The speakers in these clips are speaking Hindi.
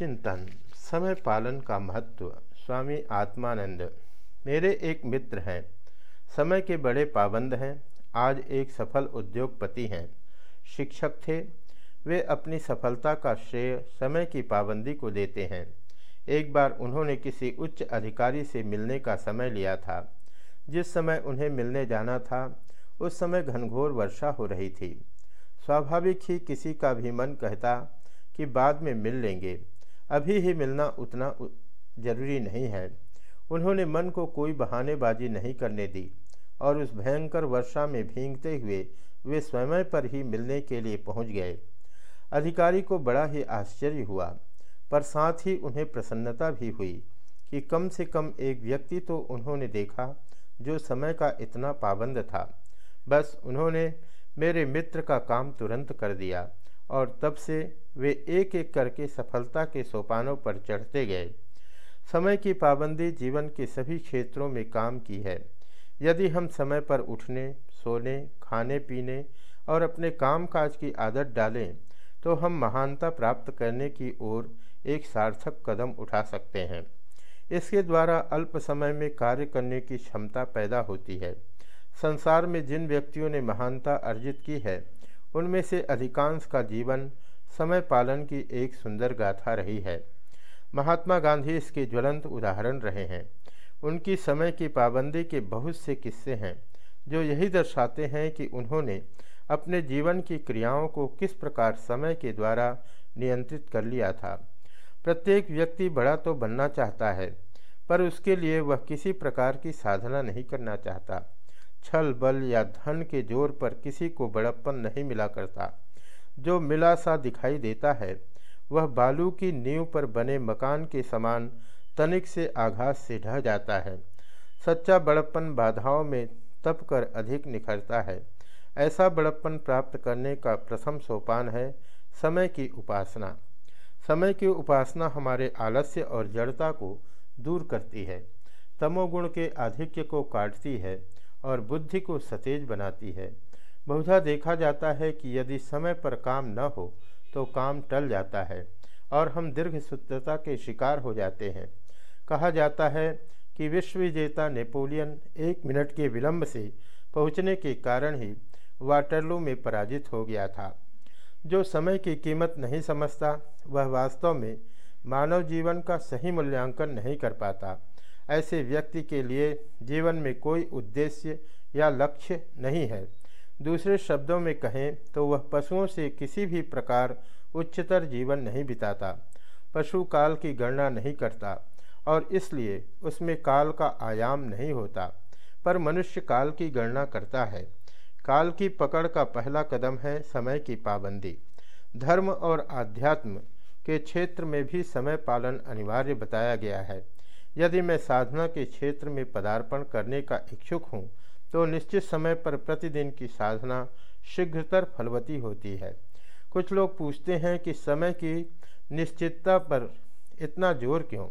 चिंतन, समय पालन का महत्व, स्वामी आत्मानंद। मेरे एक मित्र हैं। समय के बड़े पाबंद हैं। आज एक सफल उद्योगपति हैं। शिक्षक थे। वे अपनी सफलता का श्रेय समय की पाबंदी को देते हैं। एक बार उन्होंने किसी उच्च अधिकारी से मिलने का समय लिया था। जिस समय उन्हें मिलने जाना था, उस समय घनघोर वर्षा हो रही थी। स्वाभाविक ही किसी का भी मन कहता कि बाद में मिल लेंगे। अभी ही मिलना उतना ज़रूरी नहीं है। उन्होंने मन को कोई बहानेबाजी नहीं करने दी और उस भयंकर वर्षा में भींगते हुए वे स्वयं पर ही मिलने के लिए पहुँच गए। अधिकारी को बड़ा ही आश्चर्य हुआ, पर साथ ही उन्हें प्रसन्नता भी हुई कि कम से कम एक व्यक्ति तो उन्होंने देखा जो समय का इतना पाबंद था। बस उन्होंने मेरे मित्र का काम तुरंत कर दिया। और तब से वे एक एक करके सफलता के सोपानों पर चढ़ते गए। समय की पाबंदी जीवन के सभी क्षेत्रों में काम की है। यदि हम समय पर उठने, सोने, खाने, पीने और अपने काम काज की आदत डालें तो हम महानता प्राप्त करने की ओर एक सार्थक कदम उठा सकते हैं। इसके द्वारा अल्प समय में कार्य करने की क्षमता पैदा होती है। संसार में जिन व्यक्तियों ने महानता अर्जित की है उनमें से अधिकांश का जीवन समय पालन की एक सुंदर गाथा रही है। महात्मा गांधी इसके ज्वलंत उदाहरण रहे हैं। उनकी समय की पाबंदी के बहुत से किस्से हैं, जो यही दर्शाते हैं कि उन्होंने अपने जीवन की क्रियाओं को किस प्रकार समय के द्वारा नियंत्रित कर लिया था। प्रत्येक व्यक्ति बड़ा तो बनना चाहता है, पर उसके लिए वह किसी प्रकार की साधना नहीं करना चाहता। छल, बल या धन के ज़ोर पर किसी को बड़प्पन नहीं मिला करता। जो मिला सा दिखाई देता है, वह बालू की नींव पर बने मकान के समान तनिक से आघात से ढह जाता है। सच्चा बड़प्पन बाधाओं में तप कर अधिक निखरता है। ऐसा बड़प्पन प्राप्त करने का प्रथम सोपान है, समय की उपासना। समय की उपासना हमारे आलस्य और जड़ता को दूर करती है। तमोगुण के आधिक्य को काटती है। और बुद्धि को सतेज बनाती है। बहुधा देखा जाता है कि यदि समय पर काम न हो तो काम टल जाता है और हम दीर्घ सूत्रता के शिकार हो जाते हैं। कहा जाता है कि विश्व विजेता नेपोलियन एक मिनट के विलंब से पहुँचने के कारण ही वाटरलू में पराजित हो गया था। जो समय की कीमत नहीं समझता, वह वास्तव में मानव जीवन का सही मूल्यांकन नहीं कर पाता। ऐसे व्यक्ति के लिए जीवन में कोई उद्देश्य या लक्ष्य नहीं है। दूसरे शब्दों में कहें तो वह पशुओं से किसी भी प्रकार उच्चतर जीवन नहीं बिताता। पशु काल की गणना नहीं करता और इसलिए उसमें काल का आयाम नहीं होता, पर मनुष्य काल की गणना करता है। काल की पकड़ का पहला कदम है समय की पाबंदी। धर्म और आध्यात्म के क्षेत्र में भी समय पालन अनिवार्य बताया गया है। यदि मैं साधना के क्षेत्र में पदार्पण करने का इच्छुक हूँ तो निश्चित समय पर प्रतिदिन की साधना शीघ्रतर फलवती होती है। कुछ लोग पूछते हैं कि समय की निश्चितता पर इतना ज़ोर क्यों?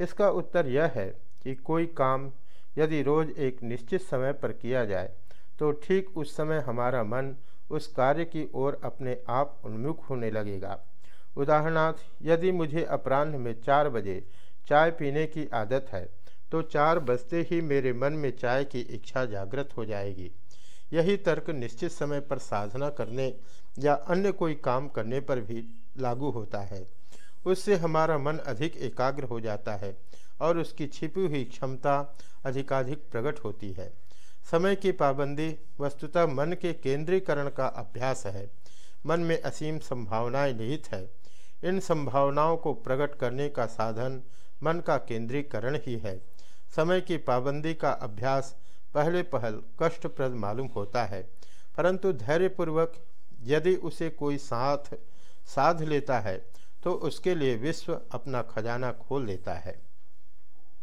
इसका उत्तर यह है कि कोई काम यदि रोज एक निश्चित समय पर किया जाए तो ठीक उस समय हमारा मन उस कार्य की ओर अपने आप उन्मुख होने लगेगा। उदाहरणार्थ, यदि मुझे अपराह्न में चार बजे चाय पीने की आदत है तो चार बजते ही मेरे मन में चाय की इच्छा जागृत हो जाएगी। यही तर्क निश्चित समय पर साधना करने या अन्य कोई काम करने पर भी लागू होता है। उससे हमारा मन अधिक एकाग्र हो जाता है और उसकी छिपी हुई क्षमता अधिकाधिक प्रकट होती है। समय की पाबंदी वस्तुतः मन के केंद्रीकरण का अभ्यास है। मन में असीम संभावनाएँ निहित है। इन संभावनाओं को प्रकट करने का साधन मन का केंद्रीकरण ही है। समय की पाबंदी का अभ्यास पहले पहल कष्टप्रद मालूम होता है, परंतु धैर्यपूर्वक यदि उसे कोई साथ, साध लेता है तो उसके लिए विश्व अपना खजाना खोल देता है।